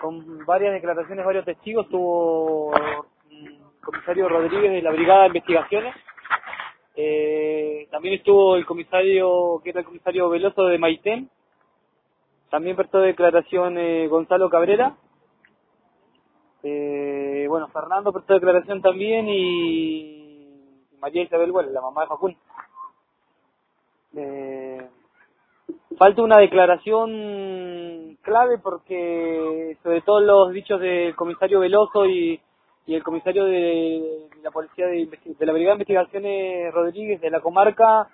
con varias declaraciones, varios testigos, estuvo el comisario Rodríguez de la Brigada de Investigaciones, eh, también estuvo el comisario, que era el comisario Veloso de Maitén, también prestó declaración eh, Gonzalo Cabrera, eh, bueno, Fernando prestó declaración también y María Isabel Bueno, la mamá de Facundo. Eh, falta una declaración clave porque sobre todo los dichos del comisario Veloso y, el comisario de, la policía de, de, la brigada de investigaciones Rodríguez de la comarca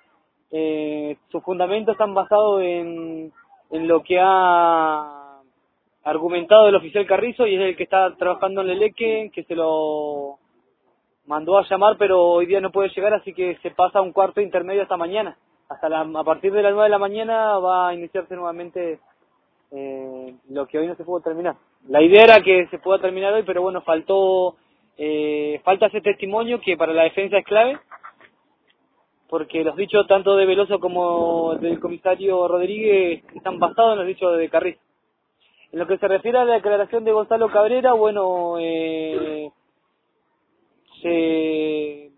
eh, sus fundamentos están basados en, en lo que ha argumentado el oficial Carrizo y es el que está trabajando en el Leque que se lo mandó a llamar pero hoy día no puede llegar así que se pasa un cuarto intermedio hasta mañana. Hasta la, a partir de las 9 de la mañana va a iniciarse nuevamente eh, lo que hoy no se pudo terminar. La idea era que se pueda terminar hoy, pero bueno, faltó eh, falta ese testimonio que para la defensa es clave, porque los dichos tanto de Veloso como del comisario Rodríguez están basados en los dichos de Carriz. En lo que se refiere a la declaración de Gonzalo Cabrera, bueno, eh, se,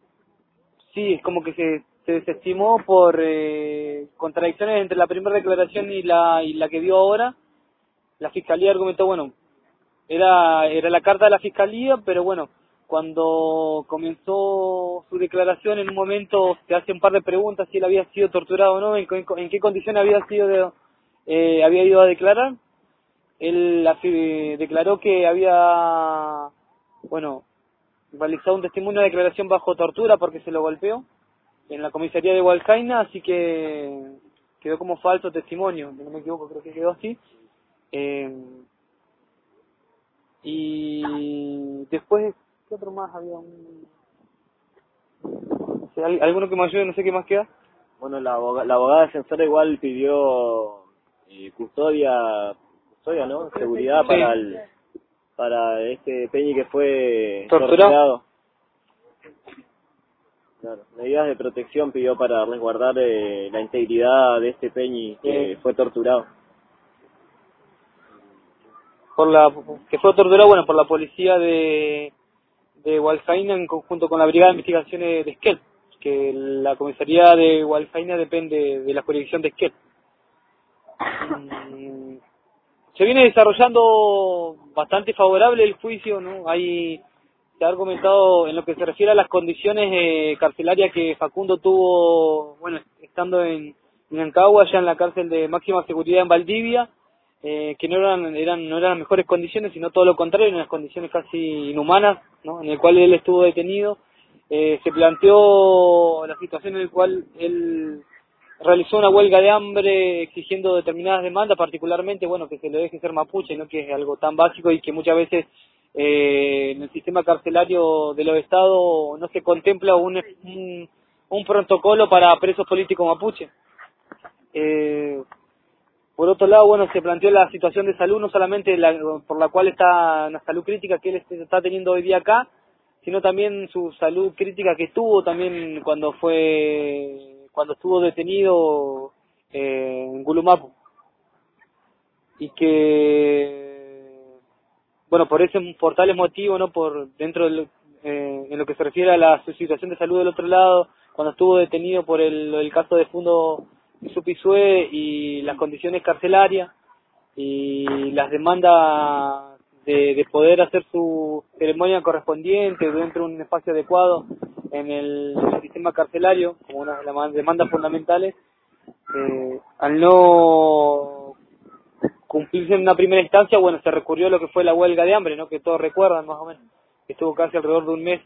sí, es como que se se desestimó por eh, contradicciones entre la primera declaración y la, y la que dio ahora. La fiscalía argumentó, bueno, era, era la carta de la fiscalía, pero bueno, cuando comenzó su declaración en un momento se hace un par de preguntas si él había sido torturado o no, en, en qué condición había sido eh, había ido a declarar. Él declaró que había, bueno, realizado un testimonio de declaración bajo tortura porque se lo golpeó en la comisaría de Hualcaina, así que quedó como falso testimonio, no me equivoco, creo que quedó así. Eh, y después, ¿qué otro más había? Un... ¿Alguno que me ayude? No sé qué más queda. Bueno, la, abogada, la abogada defensora igual pidió eh, custodia, custodia, ¿no? Seguridad para el para este Peñi que fue torturado. Claro, medidas de protección pidió para resguardar eh, la integridad de este Peñi que fue torturado. Por la que fue torturado, bueno, por la policía de de Walfaina en conjunto con la Brigada de Investigaciones de Esquel, que la comisaría de Walfaina depende de la jurisdicción de Esquel. Mm, se viene desarrollando bastante favorable el juicio, ¿no? Hay se ha argumentado en lo que se refiere a las condiciones eh, carcelarias que Facundo tuvo, bueno, estando en, en Ancagua, allá en la cárcel de máxima seguridad en Valdivia, eh, que no eran, eran, no eran las mejores condiciones, sino todo lo contrario, eran las condiciones casi inhumanas, ¿no? En el cual él estuvo detenido. Eh, se planteó la situación en la cual él realizó una huelga de hambre exigiendo determinadas demandas, particularmente, bueno, que se le deje ser mapuche, ¿no? Que es algo tan básico y que muchas veces eh, en el sistema carcelario de los estados no se contempla un, un, protocolo para presos políticos mapuche. Eh, por otro lado, bueno, se planteó la situación de salud, no solamente la, por la cual está la salud crítica que él está teniendo hoy día acá, sino también su salud crítica que estuvo también cuando fue, cuando estuvo detenido eh, en Gulumapu. Y que bueno, por ese por tales motivos, ¿no? Por dentro de eh, en lo que se refiere a la situación de salud del otro lado, cuando estuvo detenido por el, el caso de Fundo Supisue y las condiciones carcelarias y las demandas de, de poder hacer su ceremonia correspondiente dentro de un espacio adecuado en el, sistema carcelario, como una de las demandas fundamentales, eh, al no cumplirse en una primera instancia, bueno, se recurrió a lo que fue la huelga de hambre, ¿no? Que todos recuerdan más o menos, que estuvo casi alrededor de un mes.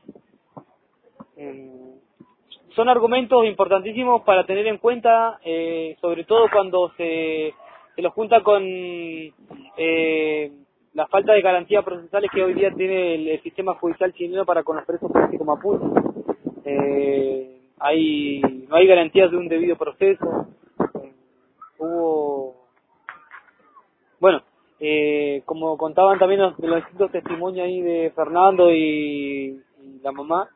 Son argumentos importantísimos para tener en cuenta, eh, sobre todo cuando se, se los junta con eh, la falta de garantías procesales que hoy día tiene el, sistema judicial chileno para con los presos políticos mapuches. Eh, hay, no hay garantías de un debido proceso. Eh, hubo bueno, eh, como contaban también los, los distintos testimonios ahí de Fernando y, la mamá,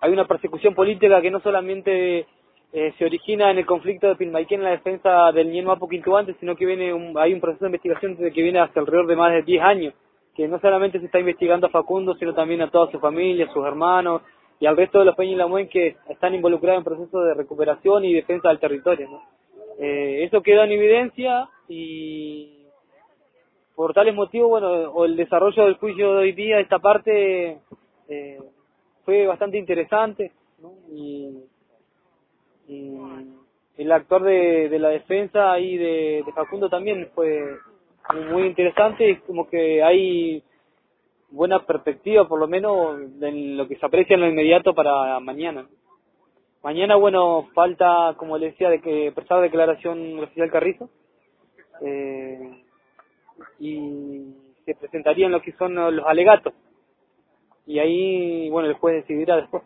hay una persecución política que no solamente eh, se origina en el conflicto de Pilmaiquén en la defensa del Ñen Mapo Quintuante, sino que viene hay un proceso de investigación que viene hasta alrededor de más de 10 años, que no solamente se está investigando a Facundo, sino también a toda su familia, sus hermanos y al resto de los Peña y Lamuen que están involucrados en procesos de recuperación y defensa del territorio. ¿no? Eh, eso queda en evidencia y por tales motivos, bueno, o el desarrollo del juicio de hoy día, esta parte eh, fue bastante interesante y el actor de, de la defensa y de, de Facundo también fue muy interesante y como que hay buena perspectiva por lo menos en lo que se aprecia en lo inmediato para mañana. Mañana, bueno, falta, como le decía, de que prestar declaración oficial Carrizo eh, y se presentarían lo que son los alegatos y ahí, bueno, el juez decidirá después.